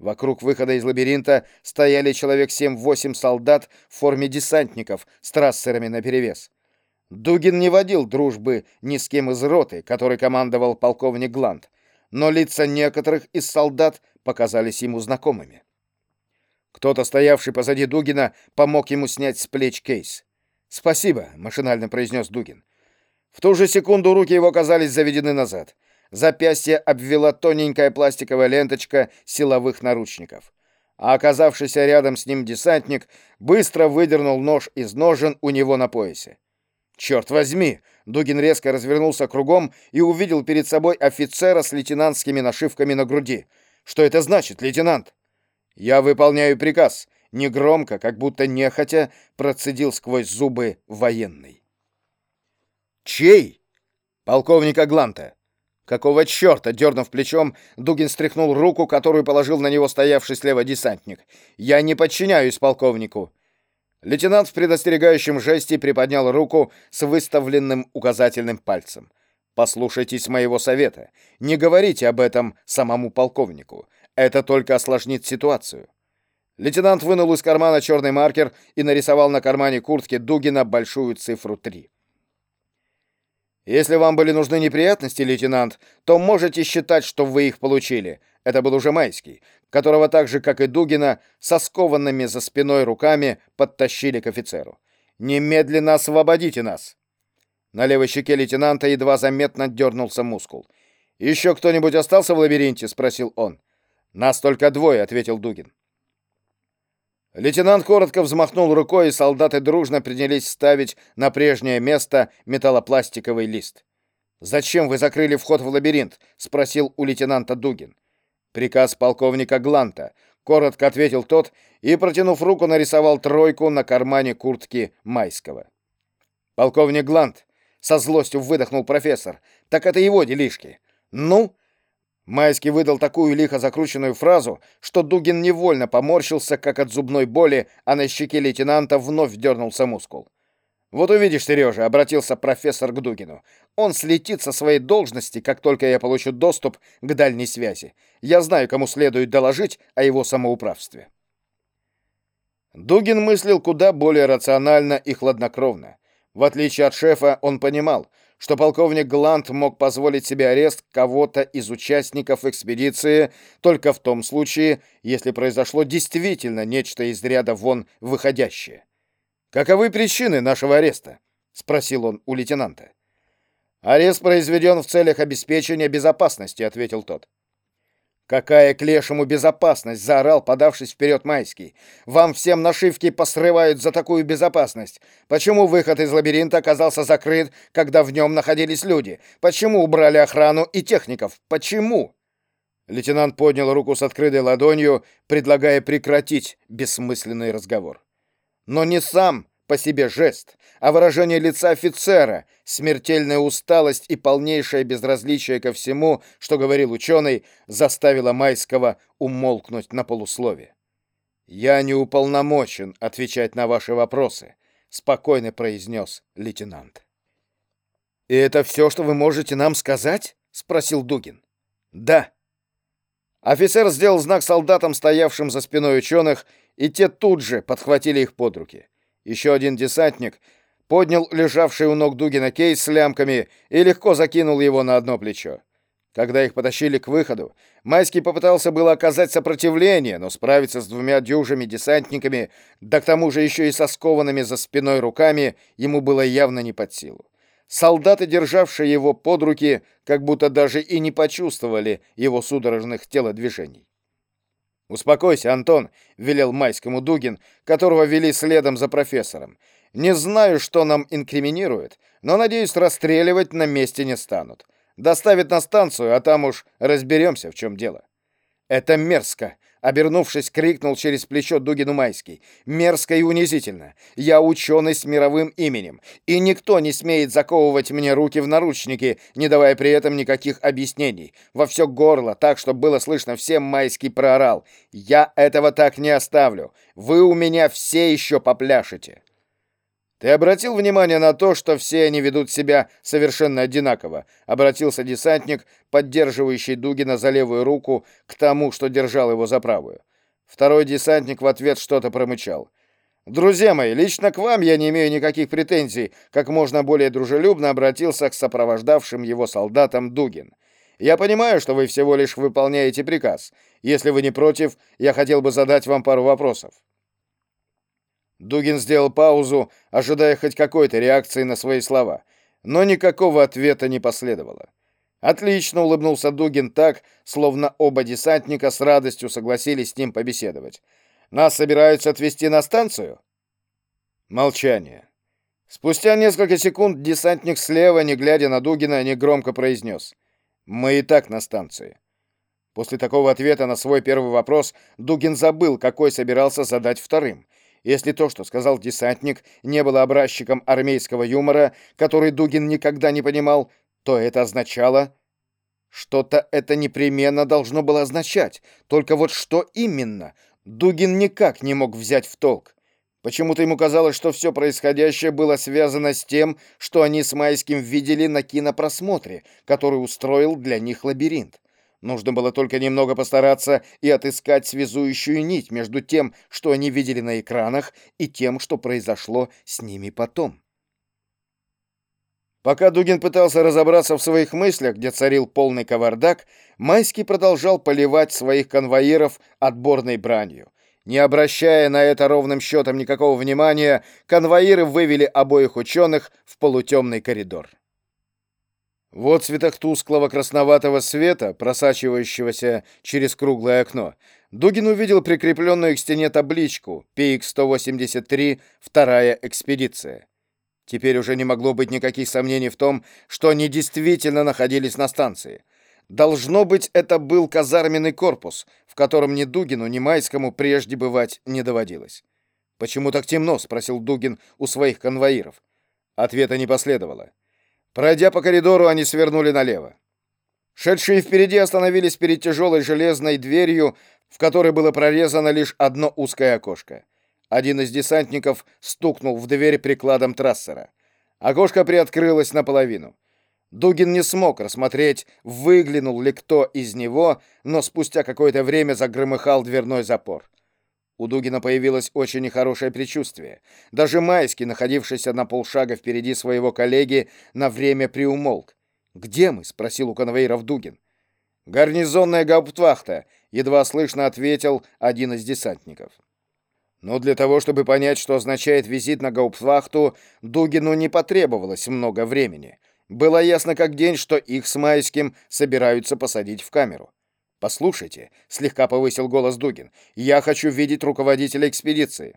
Вокруг выхода из лабиринта стояли человек 7-8 солдат в форме десантников с трассерами наперевес. Дугин не водил дружбы ни с кем из роты, который командовал полковник Гланд, но лица некоторых из солдат показались ему знакомыми. Кто-то, стоявший позади Дугина, помог ему снять с плеч кейс. «Спасибо», — машинально произнес Дугин. В ту же секунду руки его оказались заведены назад. Запястье обвела тоненькая пластиковая ленточка силовых наручников. А оказавшийся рядом с ним десантник быстро выдернул нож из ножен у него на поясе. «Черт возьми!» Дугин резко развернулся кругом и увидел перед собой офицера с лейтенантскими нашивками на груди. «Что это значит, лейтенант?» «Я выполняю приказ», — негромко, как будто нехотя, процедил сквозь зубы военный. «Чей?» «Полковника Гланта». «Какого черта?» — дернув плечом, Дугин стряхнул руку, которую положил на него стоявший слева десантник. «Я не подчиняюсь полковнику». Лейтенант в предостерегающем жесте приподнял руку с выставленным указательным пальцем. «Послушайтесь моего совета. Не говорите об этом самому полковнику. Это только осложнит ситуацию». Лейтенант вынул из кармана черный маркер и нарисовал на кармане куртки Дугина большую цифру 3. Если вам были нужны неприятности, лейтенант, то можете считать, что вы их получили. Это был уже Майский, которого так же, как и Дугина, со скованными за спиной руками подтащили к офицеру. «Немедленно освободите нас!» На левой щеке лейтенанта едва заметно дернулся мускул. «Еще кто-нибудь остался в лабиринте?» — спросил он. «Нас только двое», — ответил Дугин. Лейтенант коротко взмахнул рукой, и солдаты дружно принялись ставить на прежнее место металлопластиковый лист. «Зачем вы закрыли вход в лабиринт?» — спросил у лейтенанта Дугин. «Приказ полковника Гланта», — коротко ответил тот и, протянув руку, нарисовал тройку на кармане куртки Майского. «Полковник Глант», — со злостью выдохнул профессор, — «так это его делишки». «Ну, Майский выдал такую лихо закрученную фразу, что Дугин невольно поморщился, как от зубной боли, а на щеке лейтенанта вновь дернулся мускул. «Вот увидишь, Сережа», — обратился профессор к Дугину. «Он слетит со своей должности, как только я получу доступ к дальней связи. Я знаю, кому следует доложить о его самоуправстве». Дугин мыслил куда более рационально и хладнокровно. В отличие от шефа, он понимал, что полковник Гланд мог позволить себе арест кого-то из участников экспедиции только в том случае, если произошло действительно нечто из ряда вон выходящее. «Каковы причины нашего ареста?» — спросил он у лейтенанта. «Арест произведен в целях обеспечения безопасности», — ответил тот. «Какая к лешему безопасность!» — заорал, подавшись вперед Майский. «Вам всем нашивки посрывают за такую безопасность. Почему выход из лабиринта оказался закрыт, когда в нем находились люди? Почему убрали охрану и техников? Почему?» Лейтенант поднял руку с открытой ладонью, предлагая прекратить бессмысленный разговор. Но не сам по себе жест, а выражение лица офицера, смертельная усталость и полнейшее безразличие ко всему, что говорил ученый, заставило Майского умолкнуть на полуслове. «Я не уполномочен отвечать на ваши вопросы», — спокойно произнес лейтенант. «И это все, что вы можете нам сказать?» — спросил Дугин. «Да». Офицер сделал знак солдатам, стоявшим за спиной ученых, и те тут же подхватили их под руки. Еще один десантник поднял лежавший у ног Дугина кейс с лямками и легко закинул его на одно плечо. Когда их потащили к выходу, Майский попытался было оказать сопротивление, но справиться с двумя дюжими десантниками, да к тому же еще и со скованными за спиной руками, ему было явно не под силу. Солдаты, державшие его под руки, как будто даже и не почувствовали его судорожных телодвижений. «Успокойся, Антон», — велел Майскому Дугин, которого вели следом за профессором. «Не знаю, что нам инкриминирует, но, надеюсь, расстреливать на месте не станут. Доставят на станцию, а там уж разберемся, в чем дело». «Это мерзко!» — обернувшись, крикнул через плечо Дугину Майский. «Мерзко и унизительно! Я ученый с мировым именем, и никто не смеет заковывать мне руки в наручники, не давая при этом никаких объяснений. Во все горло, так, чтобы было слышно всем Майский проорал. Я этого так не оставлю! Вы у меня все еще попляшете!» Ты обратил внимание на то, что все они ведут себя совершенно одинаково? Обратился десантник, поддерживающий Дугина за левую руку, к тому, что держал его за правую. Второй десантник в ответ что-то промычал. Друзья мои, лично к вам я не имею никаких претензий, как можно более дружелюбно обратился к сопровождавшим его солдатам Дугин. Я понимаю, что вы всего лишь выполняете приказ. Если вы не против, я хотел бы задать вам пару вопросов. Дугин сделал паузу, ожидая хоть какой-то реакции на свои слова, но никакого ответа не последовало. Отлично улыбнулся Дугин так, словно оба десантника с радостью согласились с ним побеседовать. Нас собираются отвезти на станцию? Молчание. Спустя несколько секунд десантник слева, не глядя на Дугина, негромко произнес: "Мы и так на станции". После такого ответа на свой первый вопрос Дугин забыл, какой собирался задать вторым. Если то, что сказал десантник, не было образчиком армейского юмора, который Дугин никогда не понимал, то это означало... Что-то это непременно должно было означать. Только вот что именно, Дугин никак не мог взять в толк. Почему-то ему казалось, что все происходящее было связано с тем, что они с Майским видели на кинопросмотре, который устроил для них лабиринт. Нужно было только немного постараться и отыскать связующую нить между тем, что они видели на экранах, и тем, что произошло с ними потом. Пока Дугин пытался разобраться в своих мыслях, где царил полный кавардак, Майский продолжал поливать своих конвоиров отборной бранью. Не обращая на это ровным счетом никакого внимания, конвоиры вывели обоих ученых в полутемный коридор. В отцветах тусклого красноватого света, просачивающегося через круглое окно, Дугин увидел прикрепленную к стене табличку «ПХ-183. Вторая экспедиция». Теперь уже не могло быть никаких сомнений в том, что они действительно находились на станции. Должно быть, это был казарменный корпус, в котором ни Дугину, ни Майскому прежде бывать не доводилось. «Почему так темно?» — спросил Дугин у своих конвоиров. Ответа не последовало. Пройдя по коридору, они свернули налево. Шедшие впереди остановились перед тяжелой железной дверью, в которой было прорезано лишь одно узкое окошко. Один из десантников стукнул в дверь прикладом трассера. Окошко приоткрылось наполовину. Дугин не смог рассмотреть, выглянул ли кто из него, но спустя какое-то время загромыхал дверной запор. У Дугина появилось очень нехорошее предчувствие. Даже Майский, находившийся на полшага впереди своего коллеги, на время приумолк. «Где мы?» — спросил у конвейеров Дугин. «Гарнизонная гауптвахта», — едва слышно ответил один из десантников. Но для того, чтобы понять, что означает визит на гауптвахту, Дугину не потребовалось много времени. Было ясно как день, что их с Майским собираются посадить в камеру. «Послушайте», — слегка повысил голос Дугин, — «я хочу видеть руководителя экспедиции».